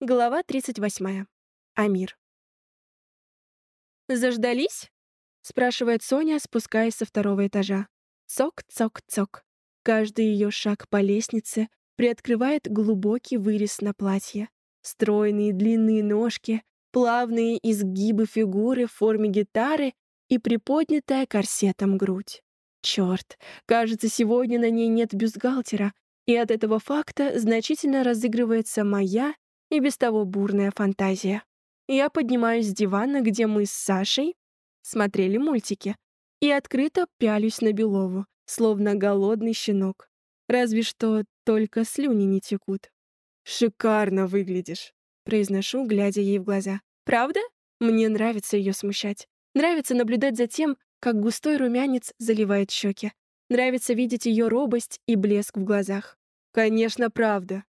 Глава 38. Амир. «Заждались?» — спрашивает Соня, спускаясь со второго этажа. Цок-цок-цок. Каждый ее шаг по лестнице приоткрывает глубокий вырез на платье. Стройные длинные ножки, плавные изгибы фигуры в форме гитары и приподнятая корсетом грудь. Черт, кажется, сегодня на ней нет бюстгальтера, и от этого факта значительно разыгрывается моя и без того бурная фантазия. Я поднимаюсь с дивана, где мы с Сашей смотрели мультики, и открыто пялюсь на Белову, словно голодный щенок. Разве что только слюни не текут. «Шикарно выглядишь», — произношу, глядя ей в глаза. «Правда?» Мне нравится ее смущать. Нравится наблюдать за тем, как густой румянец заливает щеки. Нравится видеть ее робость и блеск в глазах. «Конечно, правда»,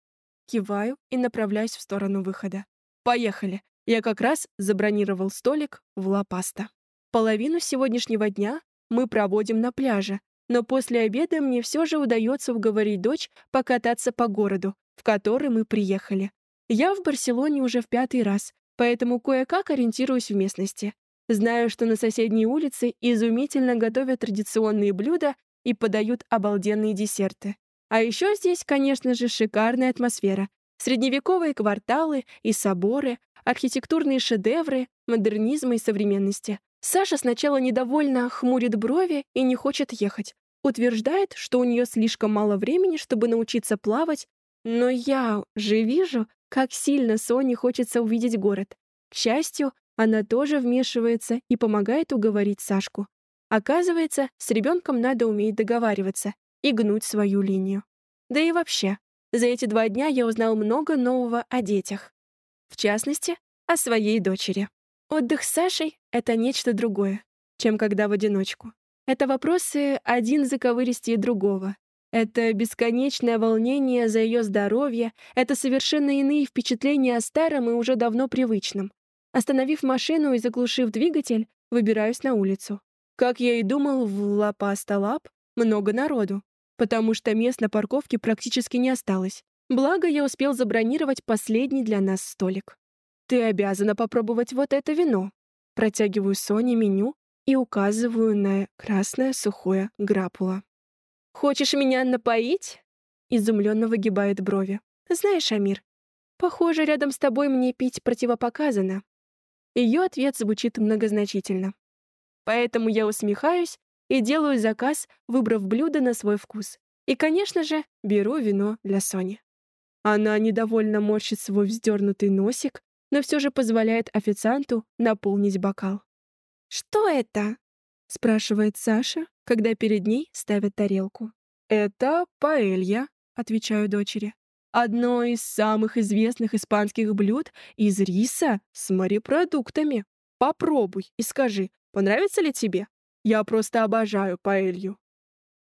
Киваю и направляюсь в сторону выхода. Поехали. Я как раз забронировал столик в Ла-Паста. Половину сегодняшнего дня мы проводим на пляже, но после обеда мне все же удается уговорить дочь покататься по городу, в который мы приехали. Я в Барселоне уже в пятый раз, поэтому кое-как ориентируюсь в местности. Знаю, что на соседней улице изумительно готовят традиционные блюда и подают обалденные десерты. А еще здесь, конечно же, шикарная атмосфера. Средневековые кварталы и соборы, архитектурные шедевры, модернизма и современности. Саша сначала недовольно хмурит брови и не хочет ехать. Утверждает, что у нее слишком мало времени, чтобы научиться плавать, но я же вижу, как сильно Соне хочется увидеть город. К счастью, она тоже вмешивается и помогает уговорить Сашку. Оказывается, с ребенком надо уметь договариваться, и гнуть свою линию. Да и вообще, за эти два дня я узнал много нового о детях. В частности, о своей дочери. Отдых с Сашей — это нечто другое, чем когда в одиночку. Это вопросы один заковыристее другого. Это бесконечное волнение за ее здоровье, это совершенно иные впечатления о старом и уже давно привычном. Остановив машину и заглушив двигатель, выбираюсь на улицу. Как я и думал, в Ла-Паста-Лаб много народу потому что мест на парковке практически не осталось. Благо, я успел забронировать последний для нас столик. «Ты обязана попробовать вот это вино». Протягиваю Соне меню и указываю на красное сухое грапула. «Хочешь меня напоить?» Изумленно выгибает брови. «Знаешь, Амир, похоже, рядом с тобой мне пить противопоказано». Ее ответ звучит многозначительно. Поэтому я усмехаюсь и делаю заказ, выбрав блюдо на свой вкус. И, конечно же, беру вино для Сони. Она недовольно морщит свой вздернутый носик, но все же позволяет официанту наполнить бокал. «Что это?» — спрашивает Саша, когда перед ней ставят тарелку. «Это паэлья», — отвечаю дочери. «Одно из самых известных испанских блюд из риса с морепродуктами. Попробуй и скажи, понравится ли тебе?» Я просто обожаю паэлью».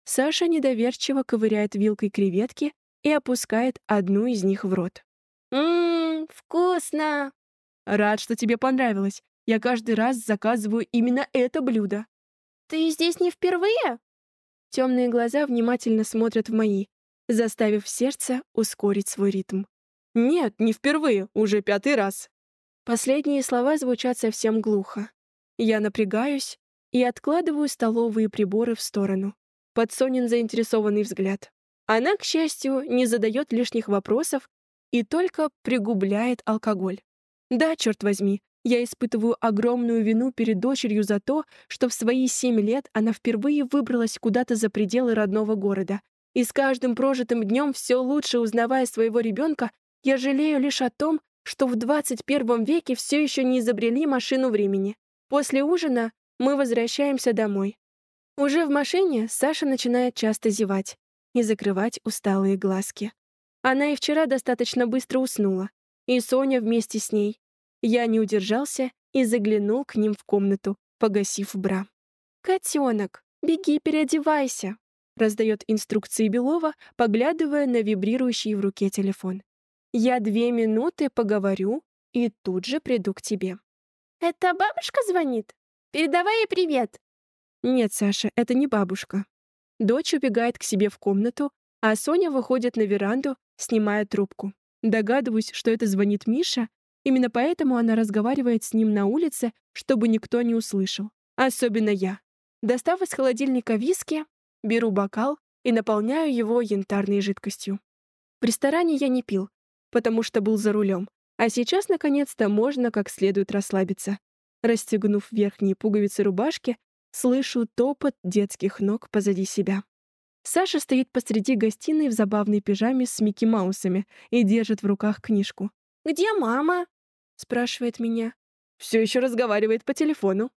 Саша недоверчиво ковыряет вилкой креветки и опускает одну из них в рот. «Ммм, вкусно!» «Рад, что тебе понравилось. Я каждый раз заказываю именно это блюдо». «Ты здесь не впервые?» Темные глаза внимательно смотрят в мои, заставив сердце ускорить свой ритм. «Нет, не впервые, уже пятый раз». Последние слова звучат совсем глухо. Я напрягаюсь, и откладываю столовые приборы в сторону. Под Сонин заинтересованный взгляд. Она, к счастью, не задает лишних вопросов и только пригубляет алкоголь. Да, черт возьми, я испытываю огромную вину перед дочерью за то, что в свои семь лет она впервые выбралась куда-то за пределы родного города. И с каждым прожитым днем, все лучше узнавая своего ребенка, я жалею лишь о том, что в 21 веке все еще не изобрели машину времени. После ужина мы возвращаемся домой. Уже в машине Саша начинает часто зевать и закрывать усталые глазки. Она и вчера достаточно быстро уснула, и Соня вместе с ней. Я не удержался и заглянул к ним в комнату, погасив бра. «Котенок, беги, переодевайся!» раздает инструкции Белова, поглядывая на вибрирующий в руке телефон. «Я две минуты поговорю и тут же приду к тебе». «Это бабушка звонит?» Передавай ей привет!» «Нет, Саша, это не бабушка». Дочь убегает к себе в комнату, а Соня выходит на веранду, снимая трубку. Догадываюсь, что это звонит Миша, именно поэтому она разговаривает с ним на улице, чтобы никто не услышал. Особенно я. Достав из холодильника виски, беру бокал и наполняю его янтарной жидкостью. В ресторане я не пил, потому что был за рулем, а сейчас, наконец-то, можно как следует расслабиться. Расстегнув верхние пуговицы рубашки, слышу топот детских ног позади себя. Саша стоит посреди гостиной в забавной пижаме с Микки Маусами и держит в руках книжку. «Где мама?» — спрашивает меня. Все еще разговаривает по телефону.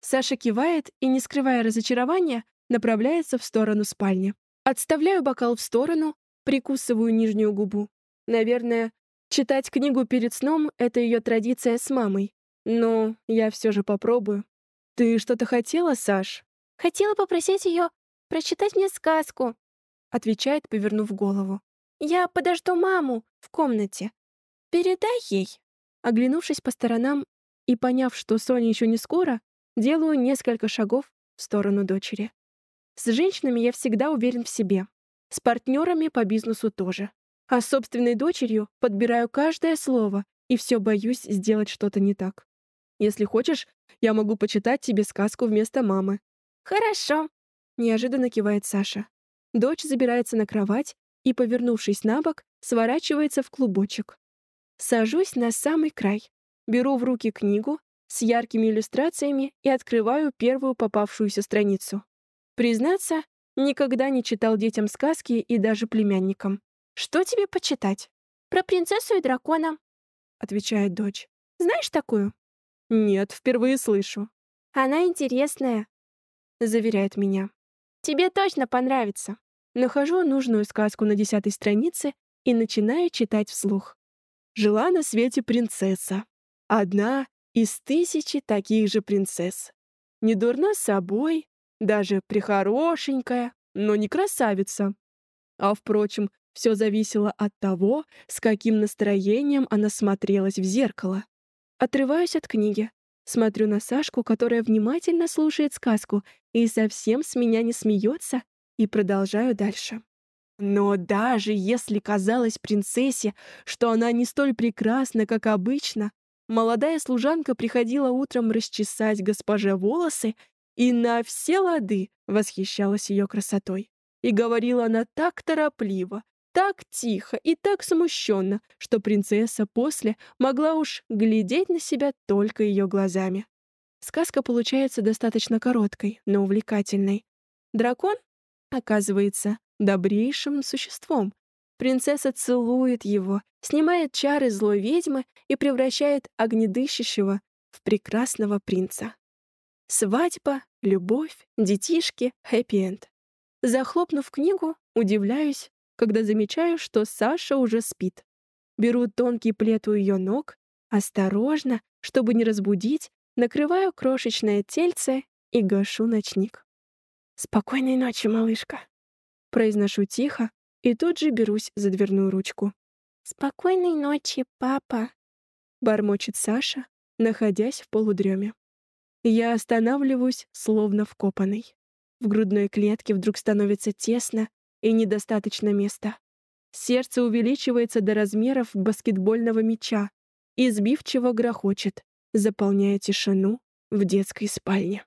Саша кивает и, не скрывая разочарования, направляется в сторону спальни. Отставляю бокал в сторону, прикусываю нижнюю губу. Наверное, читать книгу перед сном — это ее традиция с мамой. Но я все же попробую. Ты что-то хотела, Саш? Хотела попросить ее прочитать мне сказку, отвечает, повернув голову. Я подожду маму в комнате. Передай ей. Оглянувшись по сторонам и поняв, что Соня еще не скоро, делаю несколько шагов в сторону дочери. С женщинами я всегда уверен в себе. С партнерами по бизнесу тоже. А с собственной дочерью подбираю каждое слово и все боюсь сделать что-то не так. Если хочешь, я могу почитать тебе сказку вместо мамы. Хорошо. Неожиданно кивает Саша. Дочь забирается на кровать и, повернувшись на бок, сворачивается в клубочек. Сажусь на самый край, беру в руки книгу с яркими иллюстрациями и открываю первую попавшуюся страницу. Признаться, никогда не читал детям сказки и даже племянникам. «Что тебе почитать?» «Про принцессу и дракона», — отвечает дочь. «Знаешь такую?» «Нет, впервые слышу». «Она интересная», — заверяет меня. Тебе точно понравится. Нахожу нужную сказку на десятой странице и начинаю читать вслух. Жила на свете принцесса. Одна из тысячи таких же принцесс. Не дурна собой, даже прихорошенькая, но не красавица. А, впрочем, все зависело от того, с каким настроением она смотрелась в зеркало. Отрываюсь от книги. Смотрю на Сашку, которая внимательно слушает сказку и совсем с меня не смеется, и продолжаю дальше. Но даже если казалось принцессе, что она не столь прекрасна, как обычно, молодая служанка приходила утром расчесать госпоже волосы и на все лады восхищалась ее красотой. И говорила она так торопливо, так тихо и так смущенно, что принцесса после могла уж глядеть на себя только ее глазами. Сказка получается достаточно короткой, но увлекательной. Дракон оказывается добрейшим существом. Принцесса целует его, снимает чары злой ведьмы и превращает огнедыщущего в прекрасного принца. Свадьба, любовь, детишки, хэппи-энд. Захлопнув книгу, удивляюсь, когда замечаю, что Саша уже спит. Беру тонкий плед у ее ног, осторожно, чтобы не разбудить, накрываю крошечное тельце и гашу ночник. «Спокойной ночи, малышка!» Произношу тихо и тут же берусь за дверную ручку. «Спокойной ночи, папа!» Бормочет Саша, находясь в полудреме. Я останавливаюсь, словно вкопанный. В грудной клетке вдруг становится тесно и недостаточно места. Сердце увеличивается до размеров баскетбольного мяча и сбивчиво грохочет, заполняя тишину в детской спальне.